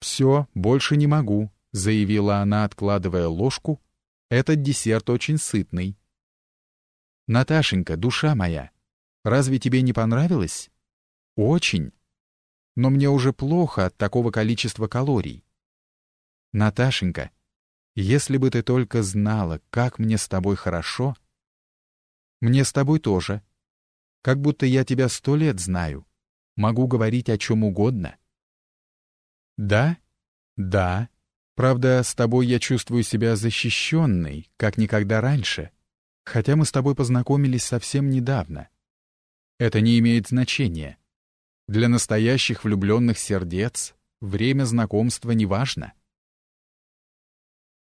«Все, больше не могу», — заявила она, откладывая ложку. «Этот десерт очень сытный». «Наташенька, душа моя, разве тебе не понравилось?» «Очень. Но мне уже плохо от такого количества калорий». «Наташенька, если бы ты только знала, как мне с тобой хорошо...» «Мне с тобой тоже. Как будто я тебя сто лет знаю. Могу говорить о чем угодно». «Да? Да. Правда, с тобой я чувствую себя защищенной, как никогда раньше, хотя мы с тобой познакомились совсем недавно. Это не имеет значения. Для настоящих влюбленных сердец время знакомства не важно».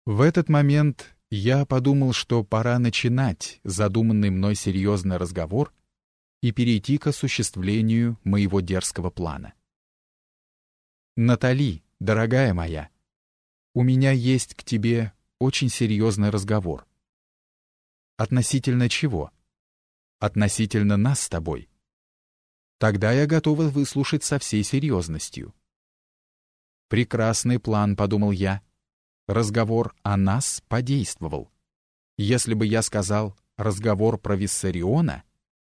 В этот момент я подумал, что пора начинать задуманный мной серьезный разговор и перейти к осуществлению моего дерзкого плана. Натали, дорогая моя, у меня есть к тебе очень серьезный разговор. Относительно чего? Относительно нас с тобой. Тогда я готова выслушать со всей серьезностью. Прекрасный план, подумал я. Разговор о нас подействовал. Если бы я сказал «разговор про Виссариона»,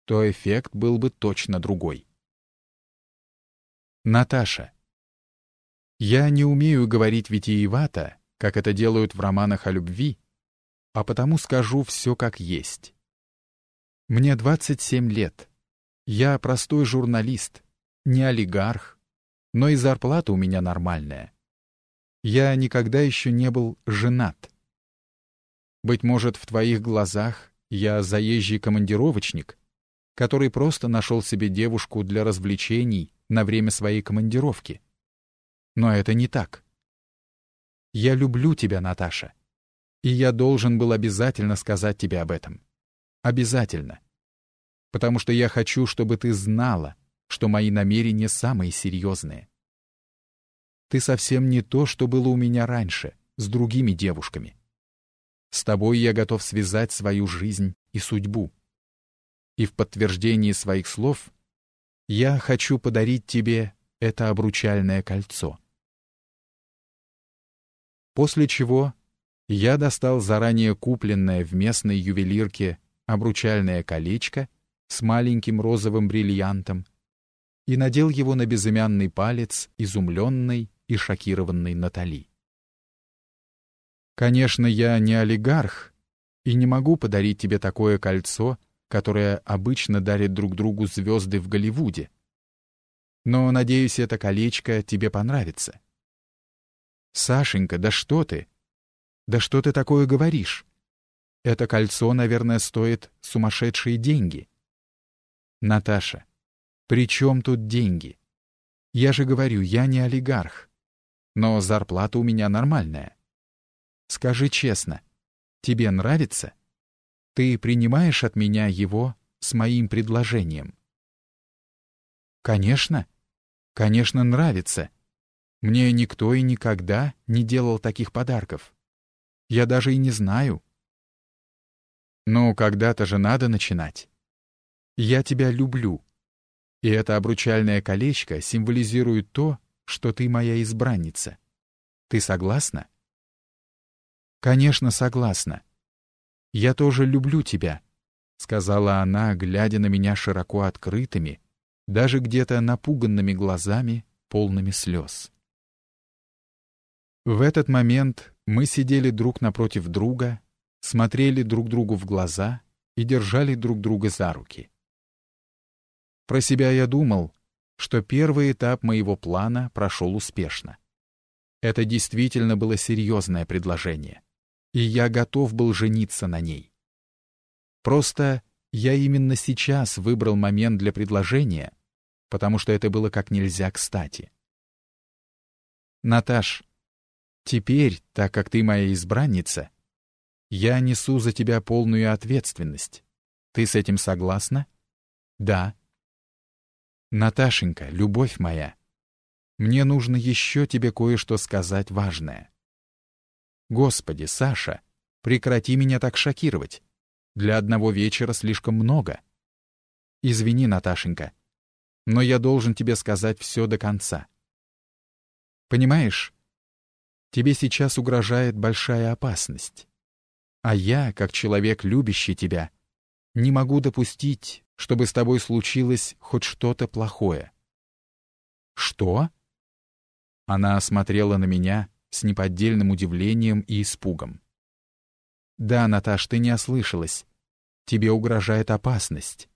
то эффект был бы точно другой. Наташа, я не умею говорить витиевато, как это делают в романах о любви, а потому скажу все как есть. Мне 27 лет. Я простой журналист, не олигарх, но и зарплата у меня нормальная. Я никогда еще не был женат. Быть может, в твоих глазах я заезжий командировочник, который просто нашел себе девушку для развлечений на время своей командировки. Но это не так. Я люблю тебя, Наташа. И я должен был обязательно сказать тебе об этом. Обязательно. Потому что я хочу, чтобы ты знала, что мои намерения самые серьезные. Ты совсем не то, что было у меня раньше, с другими девушками. С тобой я готов связать свою жизнь и судьбу. И в подтверждении своих слов я хочу подарить тебе это обручальное кольцо после чего я достал заранее купленное в местной ювелирке обручальное колечко с маленьким розовым бриллиантом и надел его на безымянный палец изумленной и шокированной Натали. Конечно, я не олигарх и не могу подарить тебе такое кольцо, которое обычно дарят друг другу звезды в Голливуде. Но, надеюсь, это колечко тебе понравится. «Сашенька, да что ты? Да что ты такое говоришь? Это кольцо, наверное, стоит сумасшедшие деньги». «Наташа, при чем тут деньги? Я же говорю, я не олигарх, но зарплата у меня нормальная. Скажи честно, тебе нравится? Ты принимаешь от меня его с моим предложением?» «Конечно, конечно, нравится», мне никто и никогда не делал таких подарков. Я даже и не знаю. Но когда-то же надо начинать. Я тебя люблю. И это обручальное колечко символизирует то, что ты моя избранница. Ты согласна? Конечно, согласна. Я тоже люблю тебя, сказала она, глядя на меня широко открытыми, даже где-то напуганными глазами, полными слез. В этот момент мы сидели друг напротив друга, смотрели друг другу в глаза и держали друг друга за руки. Про себя я думал, что первый этап моего плана прошел успешно. Это действительно было серьезное предложение, и я готов был жениться на ней. Просто я именно сейчас выбрал момент для предложения, потому что это было как нельзя кстати. «Наташ, Теперь, так как ты моя избранница, я несу за тебя полную ответственность. Ты с этим согласна? Да. Наташенька, любовь моя, мне нужно еще тебе кое-что сказать важное. Господи, Саша, прекрати меня так шокировать. Для одного вечера слишком много. Извини, Наташенька, но я должен тебе сказать все до конца. Понимаешь? Тебе сейчас угрожает большая опасность. А я, как человек, любящий тебя, не могу допустить, чтобы с тобой случилось хоть что-то плохое. Что? Она смотрела на меня с неподдельным удивлением и испугом. Да, Наташ, ты не ослышалась. Тебе угрожает опасность.